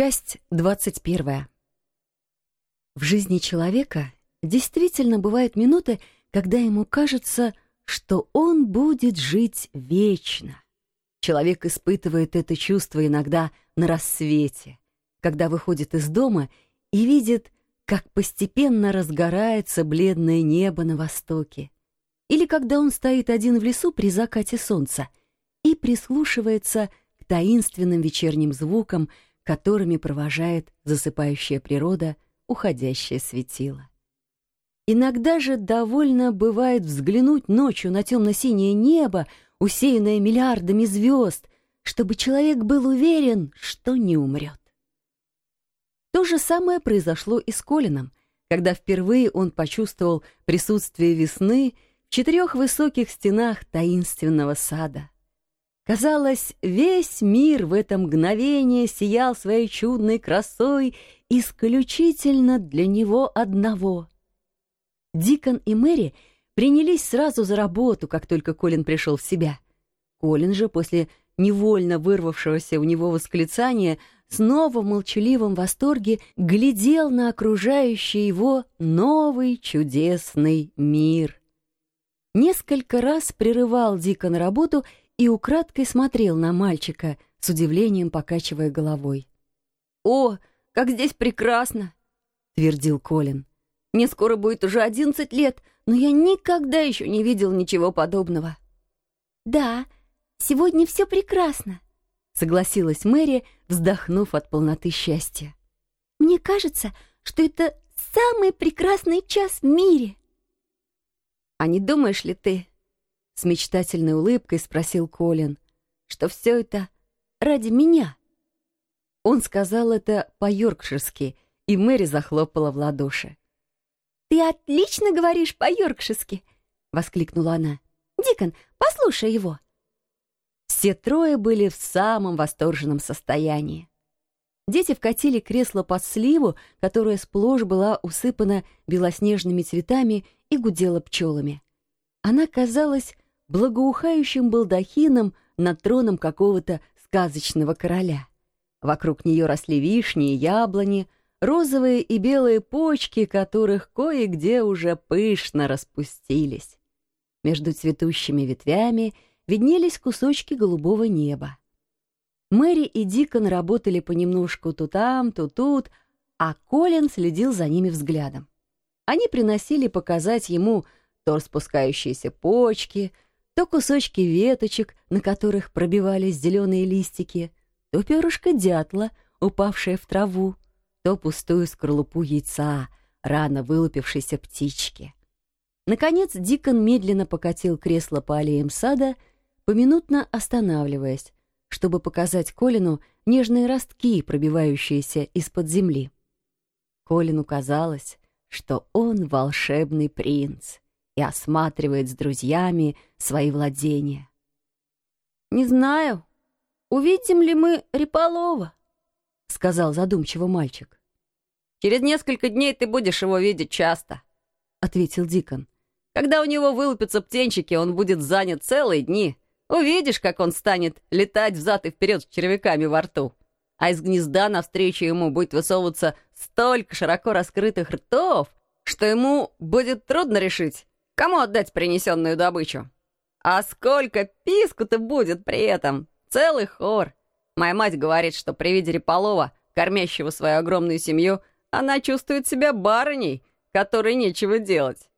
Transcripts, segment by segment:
Часть двадцать первая. В жизни человека действительно бывают минуты, когда ему кажется, что он будет жить вечно. Человек испытывает это чувство иногда на рассвете, когда выходит из дома и видит, как постепенно разгорается бледное небо на востоке, или когда он стоит один в лесу при закате солнца и прислушивается к таинственным вечерним звукам, которыми провожает засыпающая природа уходящее светило. Иногда же довольно бывает взглянуть ночью на темно-синее небо, усеянное миллиардами звезд, чтобы человек был уверен, что не умрет. То же самое произошло и с Колином, когда впервые он почувствовал присутствие весны в четырех высоких стенах таинственного сада. Казалось, весь мир в это мгновение сиял своей чудной красой исключительно для него одного. Дикон и Мэри принялись сразу за работу, как только Колин пришел в себя. Колин же после невольно вырвавшегося у него восклицания снова в молчаливом восторге глядел на окружающий его новый чудесный мир. Несколько раз прерывал Дикон работу и украдкой смотрел на мальчика, с удивлением покачивая головой. «О, как здесь прекрасно!» — твердил Колин. «Мне скоро будет уже одиннадцать лет, но я никогда еще не видел ничего подобного». «Да, сегодня все прекрасно», — согласилась Мэри, вздохнув от полноты счастья. «Мне кажется, что это самый прекрасный час в мире». «А не думаешь ли ты, с мечтательной улыбкой спросил Колин, что все это ради меня. Он сказал это по-йоркширски, и Мэри захлопала в ладоши. «Ты отлично говоришь по-йоркширски!» — воскликнула она. «Дикон, послушай его!» Все трое были в самом восторженном состоянии. Дети вкатили кресло под сливу, которая сплошь была усыпана белоснежными цветами и гудела пчелами. Она казалась благоухающим балдахином над троном какого-то сказочного короля. Вокруг нее росли вишни и яблони, розовые и белые почки, которых кое-где уже пышно распустились. Между цветущими ветвями виднелись кусочки голубого неба. Мэри и Дикон работали понемножку то там, то тут, а Колин следил за ними взглядом. Они приносили показать ему то распускающиеся почки — то кусочки веточек, на которых пробивались зеленые листики, то перышко дятла, упавшее в траву, то пустую скорлупу яйца, рано вылупившейся птички. Наконец Дикон медленно покатил кресло по аллеям сада, поминутно останавливаясь, чтобы показать Колину нежные ростки, пробивающиеся из-под земли. Колину казалось, что он волшебный принц — и осматривает с друзьями свои владения. «Не знаю, увидим ли мы Риполова», — сказал задумчиво мальчик. «Через несколько дней ты будешь его видеть часто», — ответил Дикон. «Когда у него вылупятся птенчики, он будет занят целые дни. Увидишь, как он станет летать взад и вперед с червяками во рту. А из гнезда навстречу ему будет высовываться столько широко раскрытых ртов, что ему будет трудно решить, Кому отдать принесенную добычу? А сколько писку-то будет при этом? Целый хор. Моя мать говорит, что при виде Реполова, кормящего свою огромную семью, она чувствует себя барыней, которой нечего делать.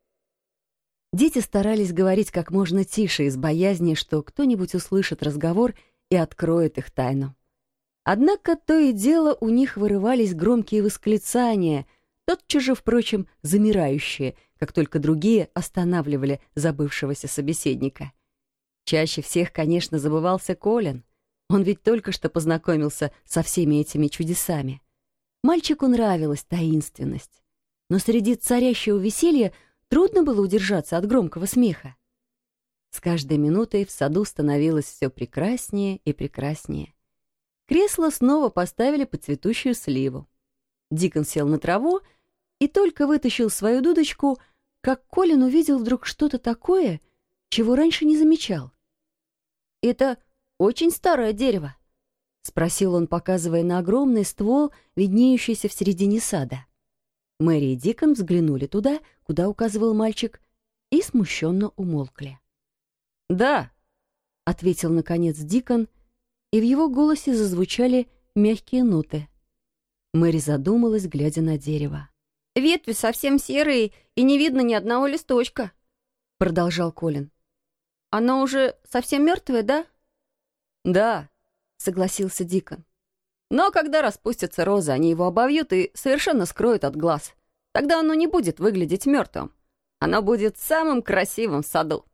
Дети старались говорить как можно тише из боязни, что кто-нибудь услышит разговор и откроет их тайну. Однако то и дело у них вырывались громкие восклицания, тотчас же, впрочем, замирающие — как только другие останавливали забывшегося собеседника. Чаще всех, конечно, забывался Колин. Он ведь только что познакомился со всеми этими чудесами. Мальчику нравилась таинственность. Но среди царящего веселья трудно было удержаться от громкого смеха. С каждой минутой в саду становилось все прекраснее и прекраснее. Кресло снова поставили под цветущую сливу. Дикон сел на траву и только вытащил свою дудочку — как Колин увидел вдруг что-то такое, чего раньше не замечал. «Это очень старое дерево», — спросил он, показывая на огромный ствол, виднеющийся в середине сада. Мэри и Дикон взглянули туда, куда указывал мальчик, и смущенно умолкли. «Да», — ответил, наконец, Дикон, и в его голосе зазвучали мягкие ноты. Мэри задумалась, глядя на дерево. «Ветви совсем серые, и не видно ни одного листочка», — продолжал Колин. «Оно уже совсем мертвое, да?» «Да», — согласился Дикон. «Но когда распустятся розы, они его обовьют и совершенно скроют от глаз. Тогда оно не будет выглядеть мертвым. Оно будет самым красивым в саду».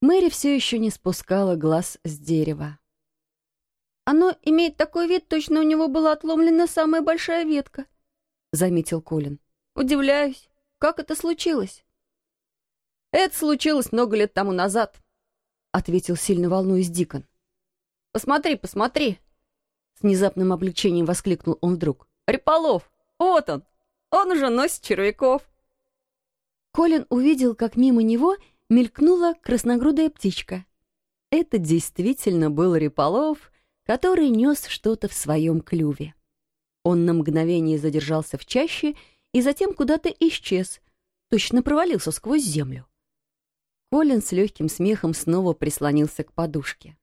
Мэри все еще не спускала глаз с дерева. «Оно имеет такой вид, точно у него была отломлена самая большая ветка», — заметил Колин. «Удивляюсь, как это случилось?» «Это случилось много лет тому назад», — ответил сильно волнуясь Дикон. «Посмотри, посмотри!» С внезапным облегчением воскликнул он вдруг. «Реполов! Вот он! Он уже носит червяков!» Колин увидел, как мимо него мелькнула красногрудая птичка. Это действительно был Реполов, который нес что-то в своем клюве. Он на мгновение задержался в чаще и затем куда-то исчез, точно провалился сквозь землю. Колин с легким смехом снова прислонился к подушке.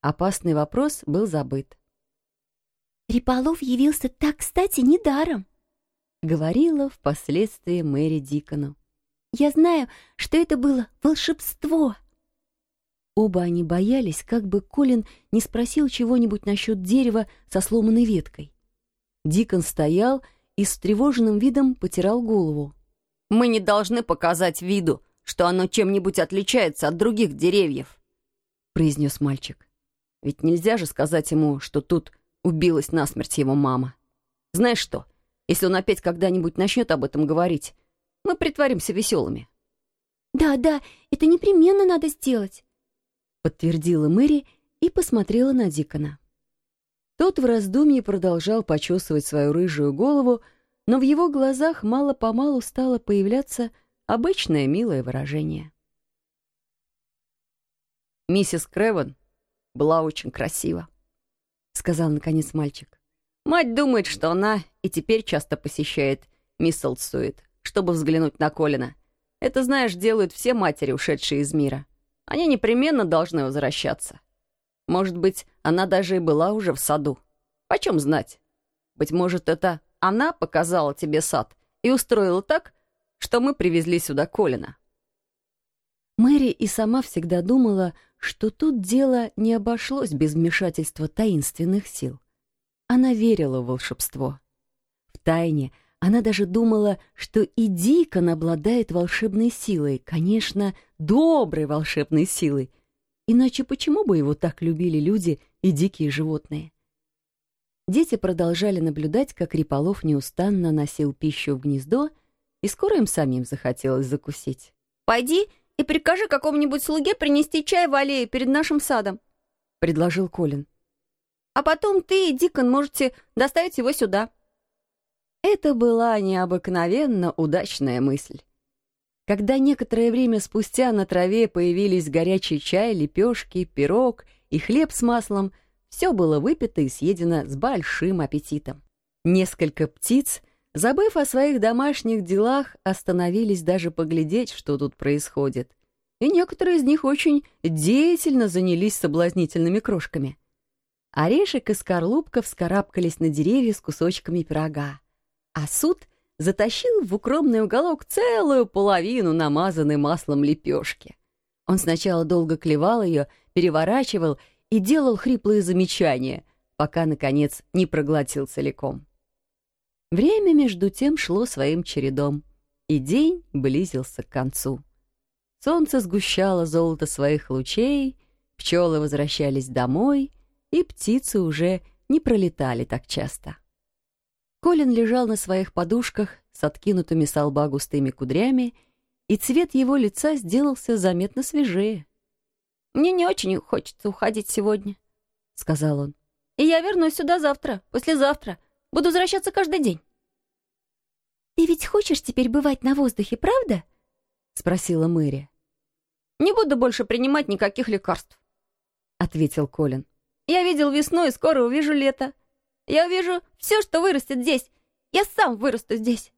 Опасный вопрос был забыт. «Реполов явился так кстати недаром», — говорила впоследствии Мэри Дикону. «Я знаю, что это было волшебство». Оба они боялись, как бы Колин не спросил чего-нибудь насчет дерева со сломанной веткой. Дикон стоял и с тревоженным видом потирал голову. «Мы не должны показать виду, что оно чем-нибудь отличается от других деревьев», — произнес мальчик. «Ведь нельзя же сказать ему, что тут убилась насмерть его мама. Знаешь что, если он опять когда-нибудь начнет об этом говорить, мы притворимся веселыми». «Да, да, это непременно надо сделать», подтвердила Мэри и посмотрела на Дикона. Тот в раздумье продолжал почесывать свою рыжую голову, но в его глазах мало-помалу стало появляться обычное милое выражение. «Миссис Крэвен была очень красива», — сказал наконец мальчик. «Мать думает, что она и теперь часто посещает мисс Олдсуит, чтобы взглянуть на Колина. Это, знаешь, делают все матери, ушедшие из мира. Они непременно должны возвращаться. Может быть, она даже и была уже в саду. Почем знать? Быть может, это она показала тебе сад и устроила так, что мы привезли сюда Колина. Мэри и сама всегда думала, что тут дело не обошлось без вмешательства таинственных сил. Она верила в волшебство. В тайне она даже думала, что и Дикон обладает волшебной силой, конечно, доброй волшебной силой. Иначе почему бы его так любили люди и дикие животные? Дети продолжали наблюдать, как Риполов неустанно носил пищу в гнездо, и скоро им самим захотелось закусить. «Пойди и прикажи какому-нибудь слуге принести чай в аллее перед нашим садом», — предложил Колин. «А потом ты и Дикон можете доставить его сюда». Это была необыкновенно удачная мысль. Когда некоторое время спустя на траве появились горячий чай, лепешки, пирог и хлеб с маслом, все было выпито и съедено с большим аппетитом. Несколько птиц, забыв о своих домашних делах, остановились даже поглядеть, что тут происходит. И некоторые из них очень деятельно занялись соблазнительными крошками. Орешек и скорлупка вскарабкались на деревья с кусочками пирога а суд затащил в укромный уголок целую половину намазанной маслом лепешки. Он сначала долго клевал ее, переворачивал и делал хриплые замечания, пока, наконец, не проглотил целиком. Время между тем шло своим чередом, и день близился к концу. Солнце сгущало золото своих лучей, пчелы возвращались домой, и птицы уже не пролетали так часто. Колин лежал на своих подушках с откинутыми с лба густыми кудрями, и цвет его лица сделался заметно свежее. «Мне не очень хочется уходить сегодня», — сказал он. «И я вернусь сюда завтра, послезавтра. Буду возвращаться каждый день». «Ты ведь хочешь теперь бывать на воздухе, правда?» — спросила Мэри. «Не буду больше принимать никаких лекарств», — ответил Колин. Я видел весну и скоро увижу лето. Я увижу все, что вырастет здесь. Я сам вырасту здесь.